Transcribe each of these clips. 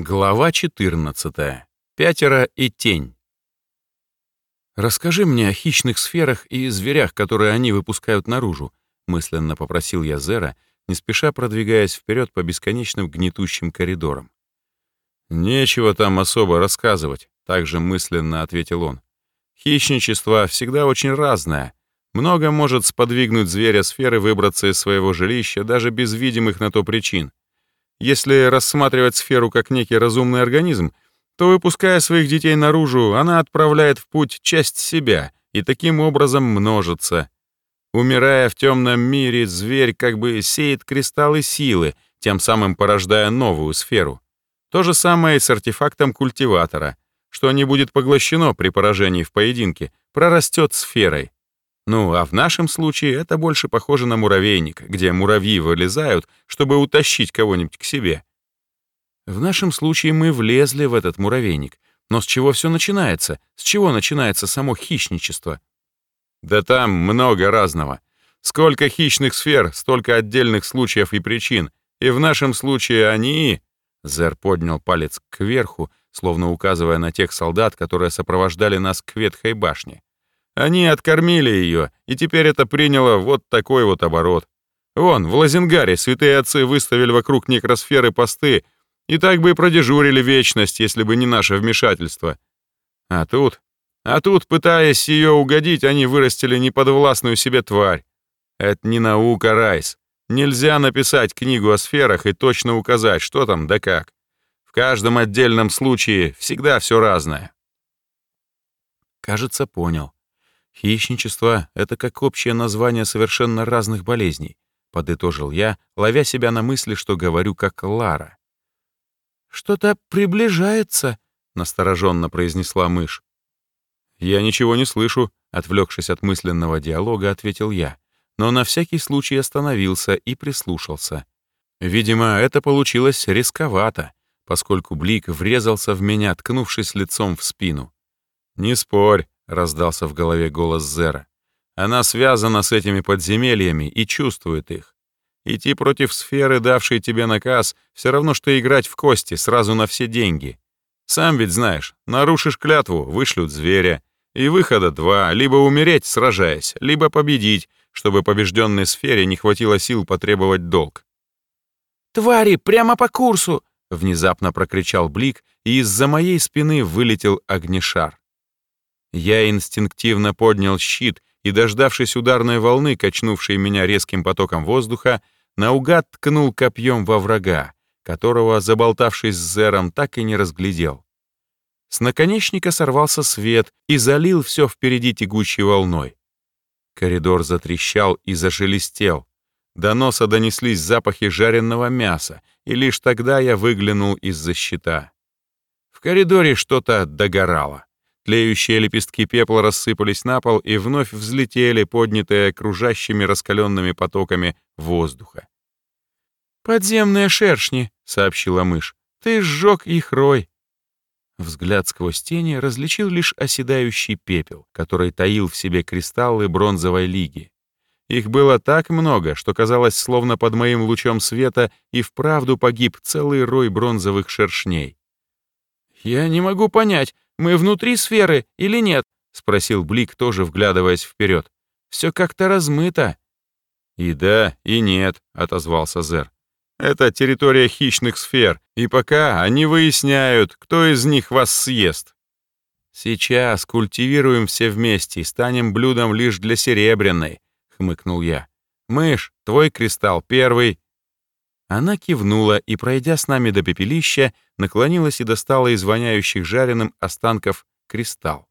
Глава 14. Пятеро и тень. «Расскажи мне о хищных сферах и зверях, которые они выпускают наружу», мысленно попросил я Зера, не спеша продвигаясь вперед по бесконечным гнетущим коридорам. «Нечего там особо рассказывать», — также мысленно ответил он. «Хищничество всегда очень разное. Много может сподвигнуть зверя сферы выбраться из своего жилища даже без видимых на то причин. Если рассматривать сферу как некий разумный организм, то, выпуская своих детей наружу, она отправляет в путь часть себя и таким образом множится. Умирая в темном мире, зверь как бы сеет кристаллы силы, тем самым порождая новую сферу. То же самое и с артефактом культиватора. Что не будет поглощено при поражении в поединке, прорастет сферой. Ну, а в нашем случае это больше похоже на муравейник, где муравьи вылезают, чтобы утащить кого-нибудь к себе. В нашем случае мы влезли в этот муравейник. Но с чего все начинается? С чего начинается само хищничество? Да там много разного. Сколько хищных сфер, столько отдельных случаев и причин. И в нашем случае они... Зер поднял палец кверху, словно указывая на тех солдат, которые сопровождали нас к ветхой башне. Они откормили ее, и теперь это приняло вот такой вот оборот. Вон, в Лазенгаре святые отцы выставили вокруг некросферы посты, и так бы и продежурили вечность, если бы не наше вмешательство. А тут... А тут, пытаясь ее угодить, они вырастили неподвластную себе тварь. Это не наука, Райс. Нельзя написать книгу о сферах и точно указать, что там да как. В каждом отдельном случае всегда все разное. Кажется, понял. Хищничество — это как общее название совершенно разных болезней, подытожил я, ловя себя на мысли, что говорю как Лара. Что-то приближается, настороженно произнесла мышь. Я ничего не слышу, отвлекшись от мысленного диалога, ответил я, но на всякий случай остановился и прислушался. Видимо, это получилось рисковато, поскольку Блик врезался в меня, ткнувшись лицом в спину. «Не спорь», раздался в голове голос Зера. Она связана с этими подземельями и чувствует их. Идти против сферы, давшей тебе наказ, все равно, что играть в кости сразу на все деньги. Сам ведь знаешь, нарушишь клятву, вышлют зверя. И выхода два, либо умереть, сражаясь, либо победить, чтобы побежденной сфере не хватило сил потребовать долг. «Твари, прямо по курсу!» — внезапно прокричал Блик, и из-за моей спины вылетел огнешар. Я инстинктивно поднял щит и, дождавшись ударной волны, качнувшей меня резким потоком воздуха, наугад ткнул копьем во врага, которого, заболтавшись с зером, так и не разглядел. С наконечника сорвался свет и залил все впереди тягучей волной. Коридор затрещал и зашелестел. До носа донеслись запахи жареного мяса, и лишь тогда я выглянул из-за щита. В коридоре что-то догорало. Тлеющие лепестки пепла рассыпались на пол и вновь взлетели, поднятые кружащими раскаленными потоками воздуха. «Подземные шершни», — сообщила мышь. «Ты сжег их рой». Взгляд сквозь тени различил лишь оседающий пепел, который таил в себе кристаллы бронзовой лиги. Их было так много, что казалось, словно под моим лучом света и вправду погиб целый рой бронзовых шершней. «Я не могу понять, мы внутри сферы или нет?» — спросил Блик, тоже вглядываясь вперед. «Все как-то размыто». «И да, и нет», — отозвался Зер. «Это территория хищных сфер, и пока они выясняют, кто из них вас съест. Сейчас культивируем все вместе и станем блюдом лишь для серебряной», — хмыкнул я. «Мышь, твой кристалл первый, она кивнула и, пройдя с нами до пепелища, наклонилась и достала из воняющих жареным останков кристалл.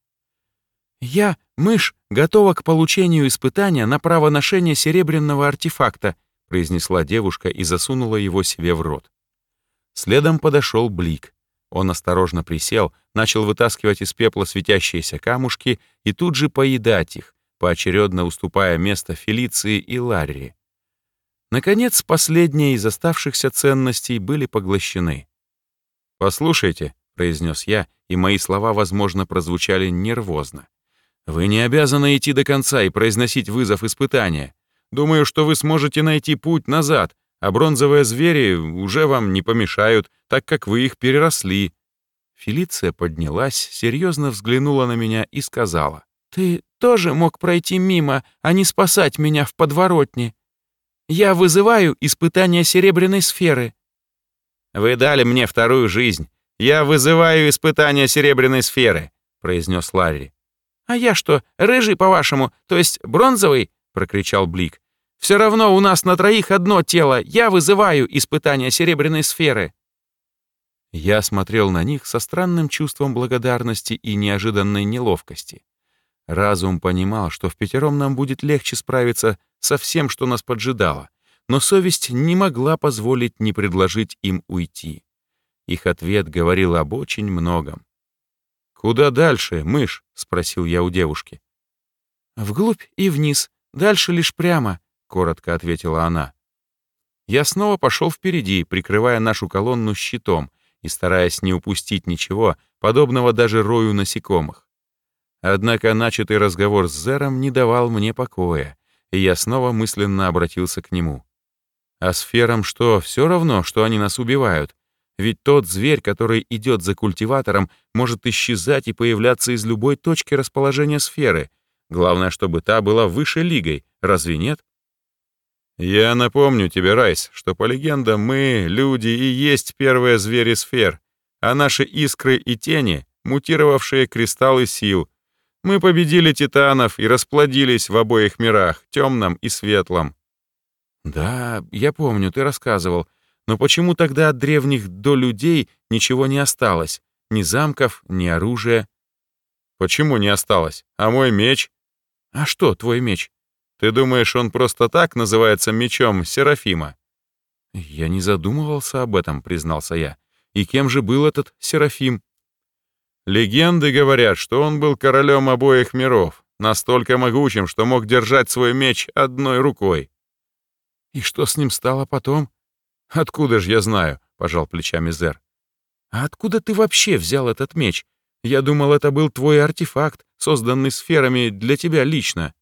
«Я, мышь, готова к получению испытания на право ношения серебряного артефакта», произнесла девушка и засунула его себе в рот. Следом подошел Блик. Он осторожно присел, начал вытаскивать из пепла светящиеся камушки и тут же поедать их, поочередно уступая место Фелиции и Ларри. Наконец, последние из оставшихся ценностей были поглощены. «Послушайте», — произнес я, и мои слова, возможно, прозвучали нервозно. «Вы не обязаны идти до конца и произносить вызов испытания. Думаю, что вы сможете найти путь назад, а бронзовые звери уже вам не помешают, так как вы их переросли». Фелиция поднялась, серьезно взглянула на меня и сказала, «Ты тоже мог пройти мимо, а не спасать меня в подворотне. Я вызываю испытание серебряной сферы». «Вы дали мне вторую жизнь. Я вызываю испытание серебряной сферы», — произнес Ларри. «А я что, рыжий, по-вашему, то есть бронзовый?» — прокричал Блик. «Все равно у нас на троих одно тело. Я вызываю испытание серебряной сферы». Я смотрел на них со странным чувством благодарности и неожиданной неловкости. Разум понимал, что в пятером нам будет легче справиться со всем, что нас поджидало, но совесть не могла позволить не предложить им уйти. Их ответ говорил об очень многом. «Куда дальше, мышь?» — спросил я у девушки. «Вглубь и вниз, дальше лишь прямо», — коротко ответила она. Я снова пошел впереди, прикрывая нашу колонну щитом и стараясь не упустить ничего, подобного даже рою насекомых. Однако начатый разговор с Зером не давал мне покоя, и я снова мысленно обратился к нему. А сферам что, все равно, что они нас убивают? Ведь тот зверь, который идет за культиватором, может исчезать и появляться из любой точки расположения сферы. Главное, чтобы та была выше лигой, разве нет? Я напомню тебе, Райс, что по легендам мы, люди, и есть первые звери сфер, а наши искры и тени — мутировавшие кристаллы сил. Мы победили титанов и расплодились в обоих мирах, темном и светлом. Да, я помню, ты рассказывал. Но почему тогда от древних до людей ничего не осталось? Ни замков, ни оружия. Почему не осталось? А мой меч? А что твой меч? Ты думаешь, он просто так называется мечом Серафима? Я не задумывался об этом, признался я. И кем же был этот Серафим? Легенды говорят, что он был королем обоих миров, настолько могучим, что мог держать свой меч одной рукой. И что с ним стало потом? «Откуда ж я знаю?» — пожал плечами Зер. «А откуда ты вообще взял этот меч? Я думал, это был твой артефакт, созданный сферами для тебя лично».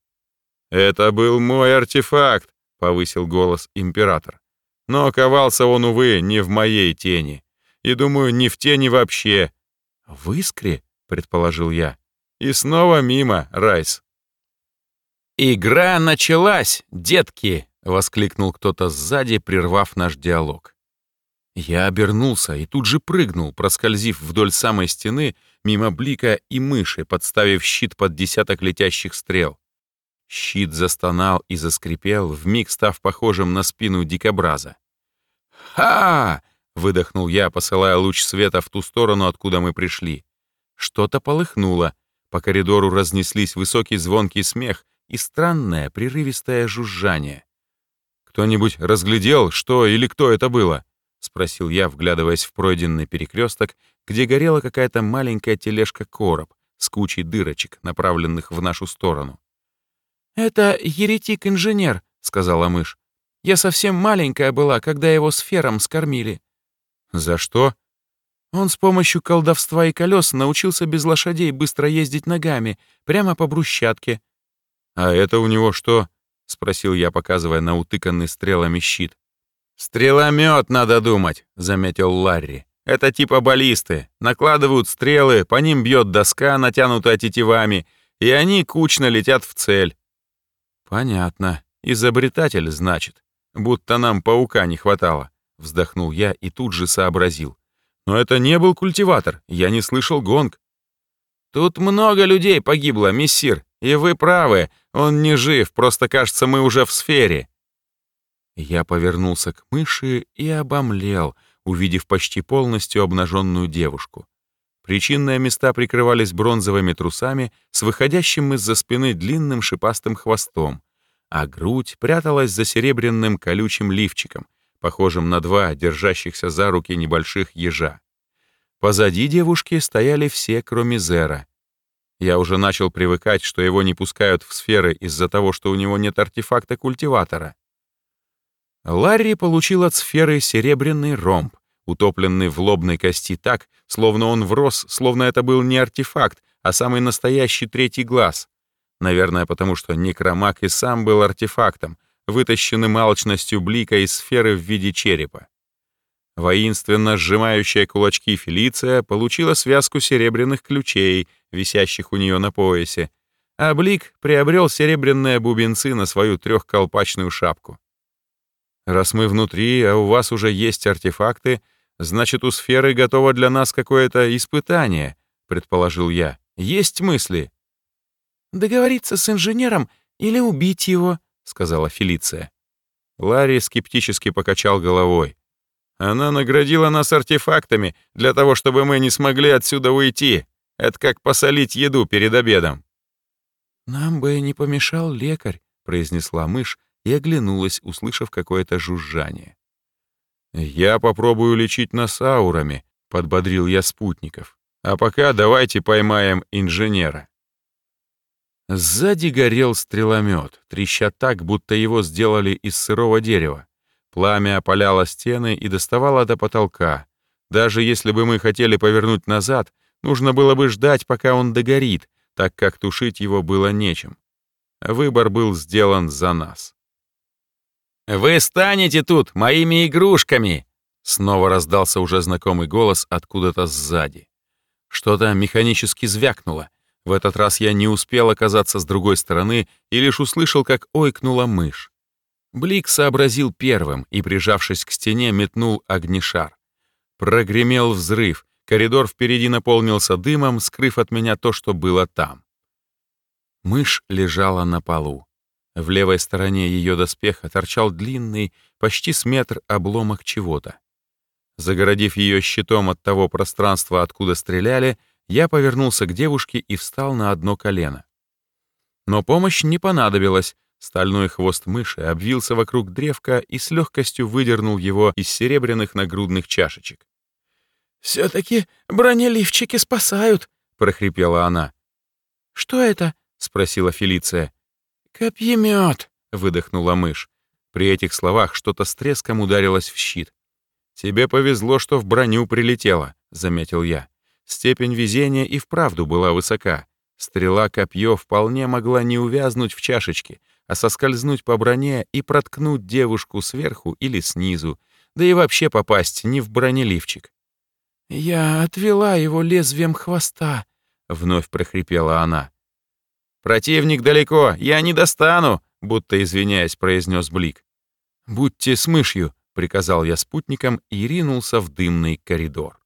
«Это был мой артефакт», — повысил голос император. «Но ковался он, увы, не в моей тени. И, думаю, не в тени вообще». «В искре?» — предположил я. «И снова мимо, Райс». «Игра началась, детки!» — воскликнул кто-то сзади, прервав наш диалог. Я обернулся и тут же прыгнул, проскользив вдоль самой стены, мимо блика и мыши, подставив щит под десяток летящих стрел. Щит застонал и заскрипел, вмиг став похожим на спину дикобраза. «Ха!» — выдохнул я, посылая луч света в ту сторону, откуда мы пришли. Что-то полыхнуло. По коридору разнеслись высокий звонкий смех и странное прерывистое жужжание. «Кто-нибудь разглядел, что или кто это было?» — спросил я, вглядываясь в пройденный перекресток, где горела какая-то маленькая тележка-короб с кучей дырочек, направленных в нашу сторону. «Это еретик-инженер», — сказала мышь. «Я совсем маленькая была, когда его сфером скормили». «За что?» Он с помощью колдовства и колес научился без лошадей быстро ездить ногами, прямо по брусчатке. «А это у него что?» — спросил я, показывая на утыканный стрелами щит. «Стреломет, надо думать», — заметил Ларри. «Это типа баллисты. Накладывают стрелы, по ним бьет доска, натянутая тетивами, и они кучно летят в цель». «Понятно. Изобретатель, значит. Будто нам паука не хватало», — вздохнул я и тут же сообразил. «Но это не был культиватор, я не слышал гонг». «Тут много людей погибло, мессир, и вы правы, он не жив, просто кажется, мы уже в сфере». Я повернулся к мыши и обомлел, увидев почти полностью обнаженную девушку. Причинные места прикрывались бронзовыми трусами с выходящим из-за спины длинным шипастым хвостом, а грудь пряталась за серебряным колючим лифчиком, похожим на два держащихся за руки небольших ежа. Позади девушки стояли все, кроме Зера, я уже начал привыкать, что его не пускают в сферы из-за того, что у него нет артефакта культиватора. Ларри получил от сферы серебряный ромб, утопленный в лобной кости так, словно он врос, словно это был не артефакт, а самый настоящий третий глаз. Наверное, потому что некромаг и сам был артефактом, вытащенным алчностью блика из сферы в виде черепа. Воинственно сжимающая кулачки Фелиция получила связку серебряных ключей, висящих у нее на поясе, а Блик приобрел серебряные бубенцы на свою трехколпачную шапку. Раз мы внутри, а у вас уже есть артефакты, значит, у сферы готово для нас какое-то испытание, предположил я. Есть мысли? Договориться с инженером или убить его, сказала Фелиция. Ларри скептически покачал головой. Она наградила нас артефактами для того, чтобы мы не смогли отсюда уйти. Это как посолить еду перед обедом. «Нам бы не помешал лекарь», — произнесла мышь и оглянулась, услышав какое-то жужжание. «Я попробую лечить нас аурами», — подбодрил я спутников. «А пока давайте поймаем инженера». Сзади горел стреломет, треща так, будто его сделали из сырого дерева. Пламя опаляло стены и доставало до потолка. Даже если бы мы хотели повернуть назад, нужно было бы ждать, пока он догорит, так как тушить его было нечем. Выбор был сделан за нас. «Вы станете тут моими игрушками!» Снова раздался уже знакомый голос откуда-то сзади. Что-то механически звякнуло. В этот раз я не успел оказаться с другой стороны и лишь услышал, как ойкнула мышь. Блик сообразил первым и, прижавшись к стене, метнул огнешар. Прогремел взрыв, коридор впереди наполнился дымом, скрыв от меня то, что было там. Мышь лежала на полу. В левой стороне ее доспеха торчал длинный, почти с метр обломок чего-то. Загородив ее щитом от того пространства, откуда стреляли, я повернулся к девушке и встал на одно колено. Но помощь не понадобилась. Стальной хвост мыши обвился вокруг древка и с легкостью выдернул его из серебряных нагрудных чашечек. «Все-таки бронеливчики спасают», — прохрипела она. «Что это?» — спросила Фелиция. «Копьемет», — выдохнула мышь. При этих словах что-то с треском ударилось в щит. «Тебе повезло, что в броню прилетело», — заметил я. Степень везения и вправду была высока. Стрела-копье вполне могла не увязнуть в чашечке, а соскользнуть по броне и проткнуть девушку сверху или снизу, да и вообще попасть не в бронеливчик. «Я отвела его лезвием хвоста», — вновь прохрипела она. «Противник далеко, я не достану», — будто извиняясь, произнес Блик. «Будьте с мышью», — приказал я спутникам и ринулся в дымный коридор.